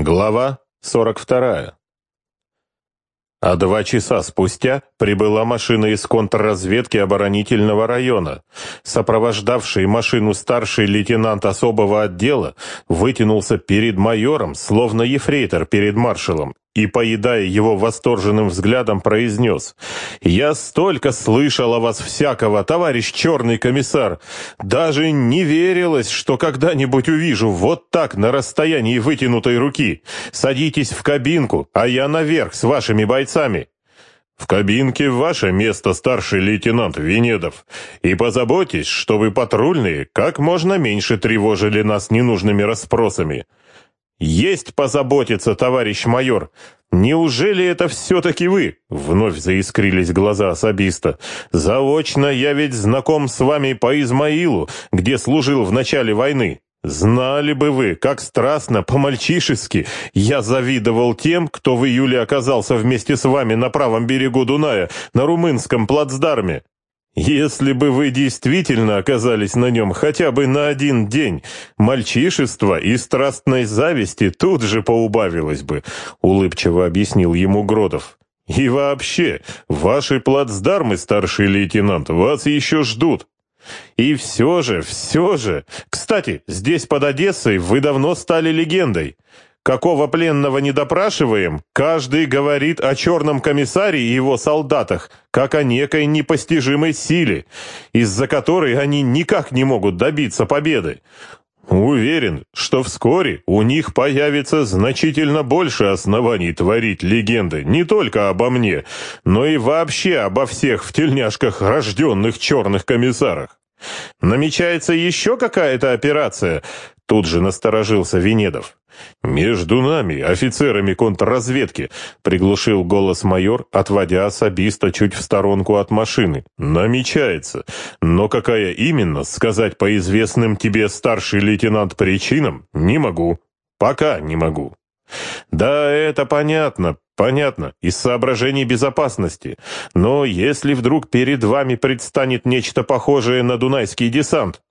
Глава 42. А два часа спустя прибыла машина из контрразведки оборонительного района. Сопровождавший машину старший лейтенант особого отдела вытянулся перед майором, словно ефрейтор перед маршалом, и, поедая его восторженным взглядом, произнес «Я столько слышал о вас всякого, товарищ черный комиссар! Даже не верилось, что когда-нибудь увижу вот так на расстоянии вытянутой руки. Садитесь в кабинку, а я наверх с вашими бойцами». «В кабинке ваше место, старший лейтенант Венедов, и позаботьтесь, чтобы патрульные как можно меньше тревожили нас ненужными расспросами». «Есть позаботиться, товарищ майор! Неужели это все-таки вы?» Вновь заискрились глаза особиста. «Заочно я ведь знаком с вами по Измаилу, где служил в начале войны. Знали бы вы, как страстно, по-мальчишески, я завидовал тем, кто в июле оказался вместе с вами на правом берегу Дуная, на румынском плацдарме. Если бы вы действительно оказались на нем хотя бы на один день, мальчишество и страстной зависти тут же поубавилось бы, улыбчиво объяснил ему Гродов. И вообще, ваши плацдармы, старший лейтенант, вас еще ждут. И все же, все же... Кстати, здесь под Одессой вы давно стали легендой. Какого пленного не допрашиваем, каждый говорит о черном комиссаре и его солдатах, как о некой непостижимой силе, из-за которой они никак не могут добиться победы. Уверен, что вскоре у них появится значительно больше оснований творить легенды не только обо мне, но и вообще обо всех в тельняшках рожденных черных комиссарах. Намечается еще какая-то операция? Тут же насторожился Венедов. «Между нами, офицерами контрразведки», — приглушил голос майор, отводя особиста чуть в сторонку от машины. «Намечается. Но какая именно, сказать по известным тебе старший лейтенант причинам, не могу. Пока не могу». «Да, это понятно, понятно, из соображений безопасности. Но если вдруг перед вами предстанет нечто похожее на дунайский десант,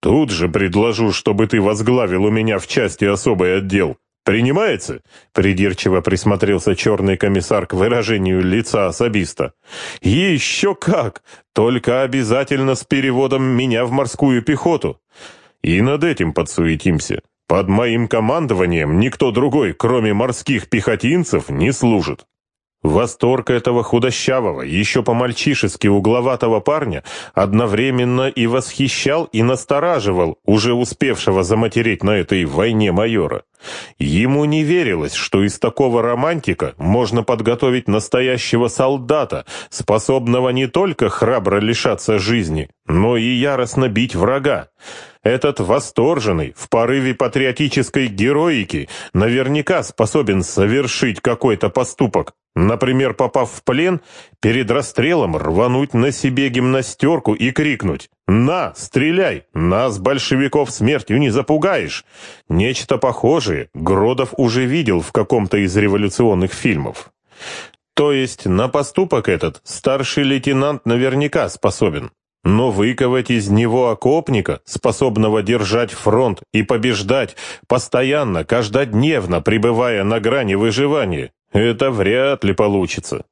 Тут же предложу, чтобы ты возглавил у меня в части особый отдел. Принимается?» Придирчиво присмотрелся черный комиссар к выражению лица особиста. «Еще как! Только обязательно с переводом меня в морскую пехоту. И над этим подсуетимся. Под моим командованием никто другой, кроме морских пехотинцев, не служит». Восторг этого худощавого, еще по-мальчишески угловатого парня одновременно и восхищал, и настораживал уже успевшего заматереть на этой войне майора. Ему не верилось, что из такого романтика можно подготовить настоящего солдата, способного не только храбро лишаться жизни, но и яростно бить врага. Этот восторженный, в порыве патриотической героики, наверняка способен совершить какой-то поступок. Например, попав в плен, перед расстрелом рвануть на себе гимнастерку и крикнуть «На, стреляй! Нас, большевиков, смертью не запугаешь!» Нечто похожее Гродов уже видел в каком-то из революционных фильмов. То есть на поступок этот старший лейтенант наверняка способен. Но выковать из него окопника, способного держать фронт и побеждать, постоянно, каждодневно пребывая на грани выживания, это вряд ли получится.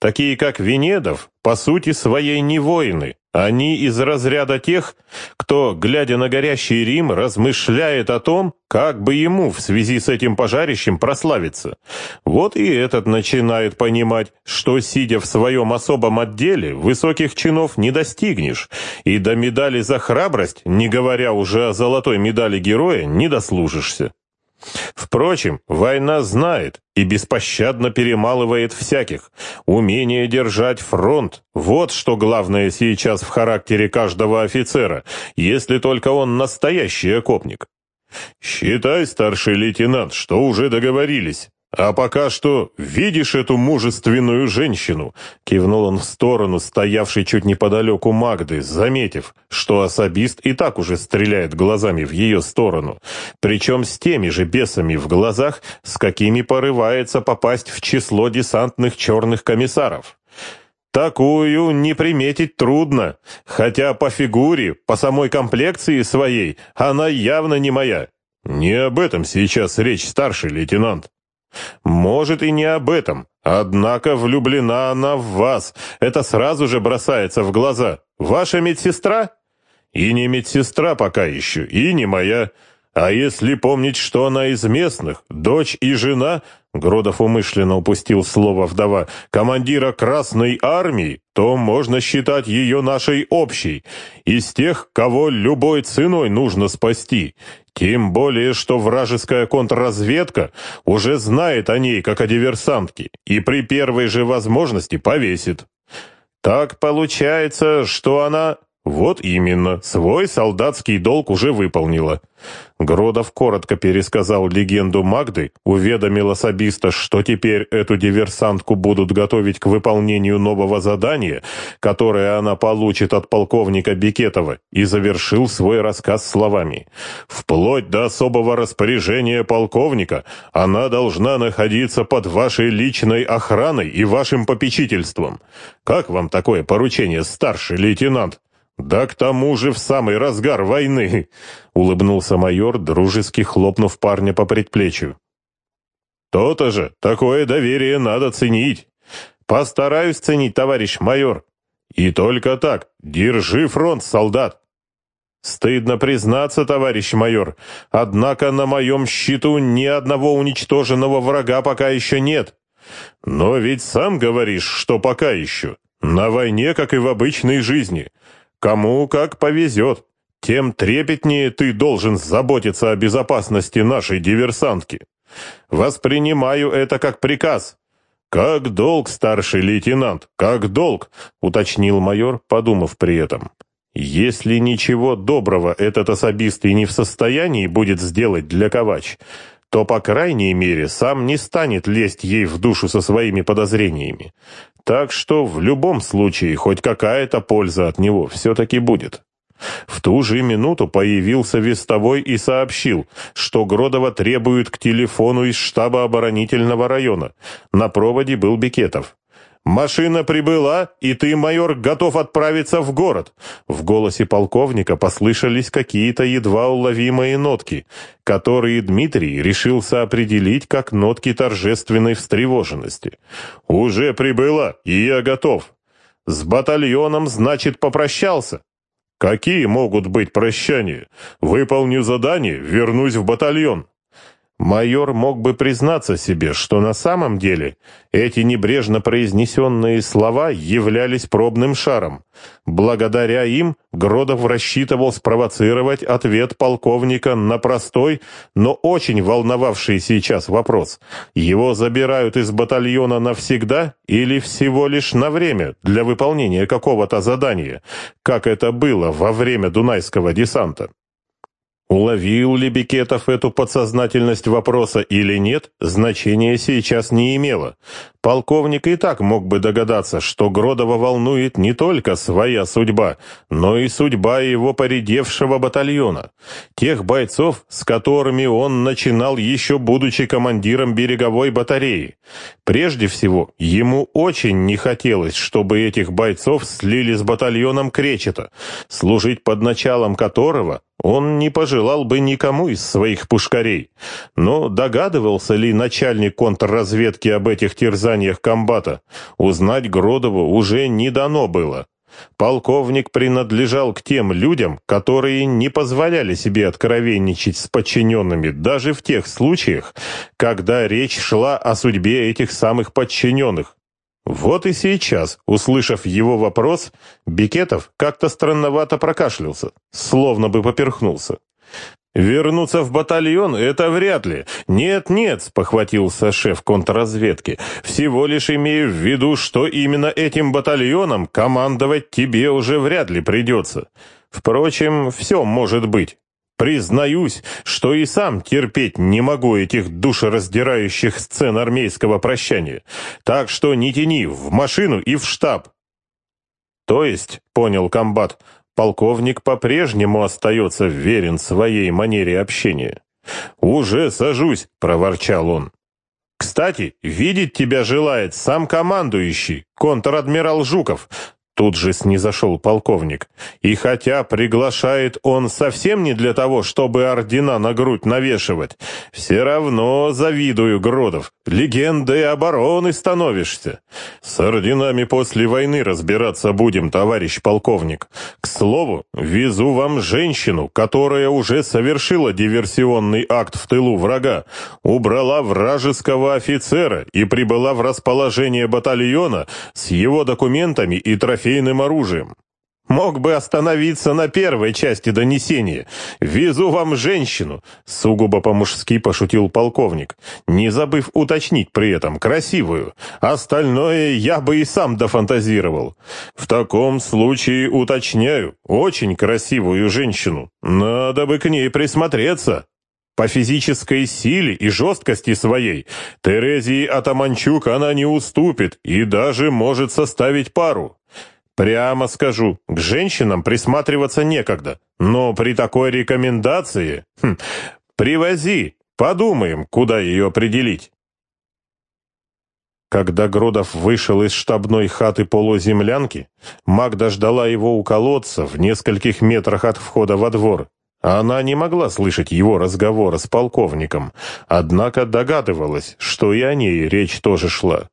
Такие как Венедов, по сути своей не воины. Они из разряда тех, кто, глядя на горящий Рим, размышляет о том, как бы ему в связи с этим пожарищем прославиться. Вот и этот начинает понимать, что, сидя в своем особом отделе, высоких чинов не достигнешь, и до медали за храбрость, не говоря уже о золотой медали героя, не дослужишься. Впрочем, война знает и беспощадно перемалывает всяких. Умение держать фронт – вот что главное сейчас в характере каждого офицера, если только он настоящий окопник. «Считай, старший лейтенант, что уже договорились. «А пока что видишь эту мужественную женщину?» Кивнул он в сторону стоявшей чуть неподалеку Магды, заметив, что особист и так уже стреляет глазами в ее сторону. Причем с теми же бесами в глазах, с какими порывается попасть в число десантных черных комиссаров. Такую не приметить трудно, хотя по фигуре, по самой комплекции своей, она явно не моя. Не об этом сейчас речь, старший лейтенант. Может и не об этом, однако влюблена она в вас. Это сразу же бросается в глаза. Ваша медсестра? И не медсестра пока еще, и не моя. А если помнить, что она из местных, дочь и жена, Гродов умышленно упустил слово «вдова», командира Красной Армии, то можно считать ее нашей общей, из тех, кого любой ценой нужно спасти. Тем более, что вражеская контрразведка уже знает о ней как о диверсантке и при первой же возможности повесит. Так получается, что она... Вот именно, свой солдатский долг уже выполнила. Гродов коротко пересказал легенду Магды, уведомил особиста, что теперь эту диверсантку будут готовить к выполнению нового задания, которое она получит от полковника Бекетова, и завершил свой рассказ словами. «Вплоть до особого распоряжения полковника она должна находиться под вашей личной охраной и вашим попечительством. Как вам такое поручение, старший лейтенант?» «Да к тому же в самый разгар войны!» — улыбнулся майор, дружески хлопнув парня по предплечью. «То-то же, такое доверие надо ценить. Постараюсь ценить, товарищ майор. И только так, держи фронт, солдат!» «Стыдно признаться, товарищ майор, однако на моем счету ни одного уничтоженного врага пока еще нет. Но ведь сам говоришь, что пока еще. На войне, как и в обычной жизни». Кому как повезет, тем трепетнее ты должен заботиться о безопасности нашей диверсантки. Воспринимаю это как приказ. Как долг, старший лейтенант, как долг, уточнил майор, подумав при этом. Если ничего доброго этот особист и не в состоянии будет сделать для Ковач, то, по крайней мере, сам не станет лезть ей в душу со своими подозрениями. Так что в любом случае хоть какая-то польза от него все-таки будет. В ту же минуту появился вестовой и сообщил, что Гродова требуют к телефону из штаба оборонительного района. На проводе был Бекетов. «Машина прибыла, и ты, майор, готов отправиться в город!» В голосе полковника послышались какие-то едва уловимые нотки, которые Дмитрий решился определить как нотки торжественной встревоженности. «Уже прибыла, и я готов. С батальоном, значит, попрощался?» «Какие могут быть прощания? Выполню задание, вернусь в батальон». Майор мог бы признаться себе, что на самом деле эти небрежно произнесенные слова являлись пробным шаром. Благодаря им Гродов рассчитывал спровоцировать ответ полковника на простой, но очень волновавший сейчас вопрос. Его забирают из батальона навсегда или всего лишь на время для выполнения какого-то задания, как это было во время Дунайского десанта? Уловил ли Бекетов эту подсознательность вопроса или нет, значения сейчас не имело. Полковник и так мог бы догадаться, что Гродова волнует не только своя судьба, но и судьба его поредевшего батальона. Тех бойцов, с которыми он начинал еще будучи командиром береговой батареи. Прежде всего, ему очень не хотелось, чтобы этих бойцов слили с батальоном Кречета, служить под началом которого он не пожелал бы никому из своих пушкарей. Но догадывался ли начальник контрразведки об этих терзаниях комбата? Узнать Гродову уже не дано было. Полковник принадлежал к тем людям, которые не позволяли себе откровенничать с подчиненными, даже в тех случаях, когда речь шла о судьбе этих самых подчиненных. Вот и сейчас, услышав его вопрос, Бекетов как-то странновато прокашлялся, словно бы поперхнулся. «Вернуться в батальон — это вряд ли. Нет-нет», — похватился шеф контрразведки, «всего лишь имею в виду, что именно этим батальоном командовать тебе уже вряд ли придется. Впрочем, все может быть». Признаюсь, что и сам терпеть не могу этих душераздирающих сцен армейского прощания. Так что не тяни, в машину и в штаб. То есть, понял комбат, полковник по-прежнему остается верен своей манере общения. «Уже сажусь», — проворчал он. «Кстати, видеть тебя желает сам командующий, контр-адмирал Жуков. Тут же снизошел полковник. И хотя приглашает он совсем не для того, чтобы ордена на грудь навешивать, все равно завидую, Гродов. Легендой обороны становишься. С орденами после войны разбираться будем, товарищ полковник. К слову, везу вам женщину, которая уже совершила диверсионный акт в тылу врага, убрала вражеского офицера и прибыла в расположение батальона с его документами и трофейным оружием. Мог бы остановиться на первой части донесения. «Везу вам женщину», — сугубо по-мужски пошутил полковник, не забыв уточнить при этом «красивую». Остальное я бы и сам дофантазировал. В таком случае уточняю, очень красивую женщину. Надо бы к ней присмотреться. По физической силе и жесткости своей Терезии Атаманчук она не уступит и даже может составить пару. Прямо скажу, к женщинам присматриваться некогда, но при такой рекомендации... Хм, привози, подумаем, куда ее определить. Когда Гродов вышел из штабной хаты полуземлянки, Магда ждала его у колодца в нескольких метрах от входа во двор. Она не могла слышать его разговора с полковником, однако догадывалась, что и о ней речь тоже шла.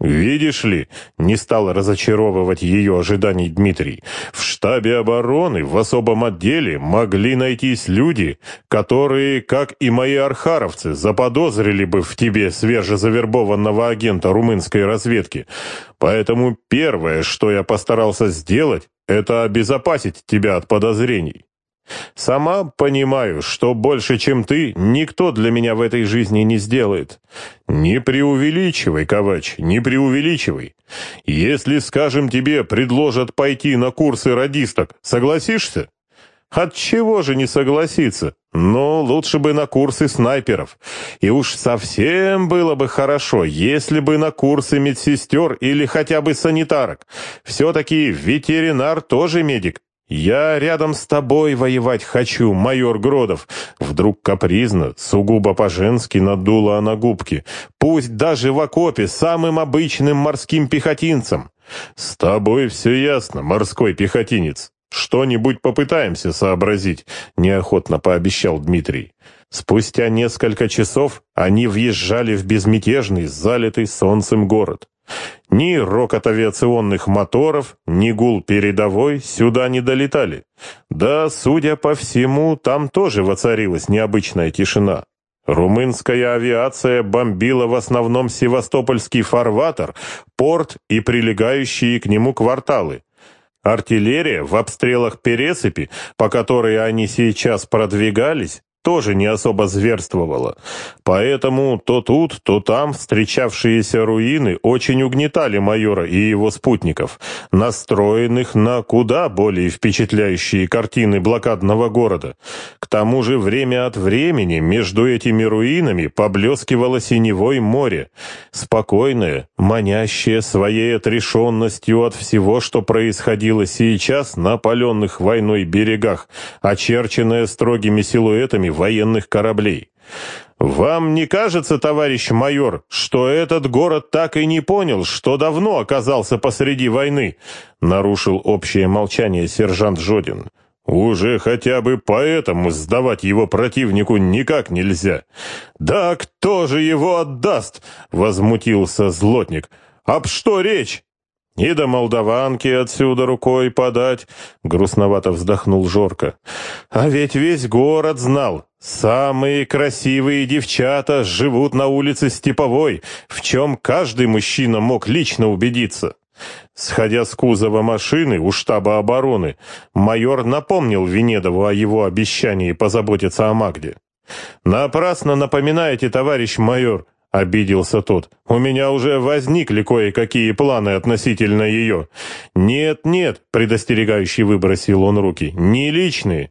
«Видишь ли», — не стал разочаровывать ее ожиданий Дмитрий, «в штабе обороны, в особом отделе могли найтись люди, которые, как и мои архаровцы, заподозрили бы в тебе свежезавербованного агента румынской разведки. Поэтому первое, что я постарался сделать, это обезопасить тебя от подозрений. Сама понимаю, что больше, чем ты, никто для меня в этой жизни не сделает. Не преувеличивай, Ковач, не преувеличивай. Если, скажем, тебе предложат пойти на курсы радисток, согласишься? От чего же не согласиться? Но лучше бы на курсы снайперов. И уж совсем было бы хорошо, если бы на курсы медсестер или хотя бы санитарок. Все-таки ветеринар тоже медик, «Я рядом с тобой воевать хочу, майор Гродов!» Вдруг капризно, сугубо по-женски надула она губки. «Пусть даже в окопе самым обычным морским пехотинцем!» «С тобой все ясно, морской пехотинец. Что-нибудь попытаемся сообразить», — неохотно пообещал Дмитрий. Спустя несколько часов они въезжали в безмятежный, залитый солнцем город. Ни рокот авиационных моторов, ни гул передовой сюда не долетали. Да, судя по всему, там тоже воцарилась необычная тишина. Румынская авиация бомбила в основном Севастопольский фарватер, порт и прилегающие к нему кварталы. Артиллерия в обстрелах Пересыпи, по которой они сейчас продвигались, тоже не особо зверствовала. Поэтому то тут, то там встречавшиеся руины очень угнетали майора и его спутников, настроенных на куда более впечатляющие картины блокадного города. К тому же время от времени между этими руинами поблескивало синевой море, спокойное, манящее своей отрешенностью от всего, что происходило сейчас на опаленных войной берегах, очерченное строгими силуэтами военных кораблей. «Вам не кажется, товарищ майор, что этот город так и не понял, что давно оказался посреди войны?» нарушил общее молчание сержант Жодин. «Уже хотя бы поэтому сдавать его противнику никак нельзя». «Да кто же его отдаст?» — возмутился злотник. «Об что речь?» «И до молдаванки отсюда рукой подать», — грустновато вздохнул Жорко. «А ведь весь город знал, самые красивые девчата живут на улице Степовой, в чем каждый мужчина мог лично убедиться». Сходя с кузова машины у штаба обороны, майор напомнил Венедову о его обещании позаботиться о Магде. «Напрасно напоминаете, товарищ майор», — обиделся тот. «У меня уже возникли кое-какие планы относительно ее». «Нет, нет», — предостерегающий выбросил он руки, — «не личные.